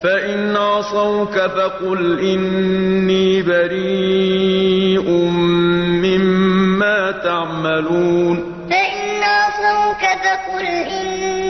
فَإِنْ عَصَوْكَ فَقُلْ إِنِّي بَرِيءٌ مِّمَّا تَعْمَلُونَ فَإِنْ عَصَوْكَ فَقُلْ إِنِّي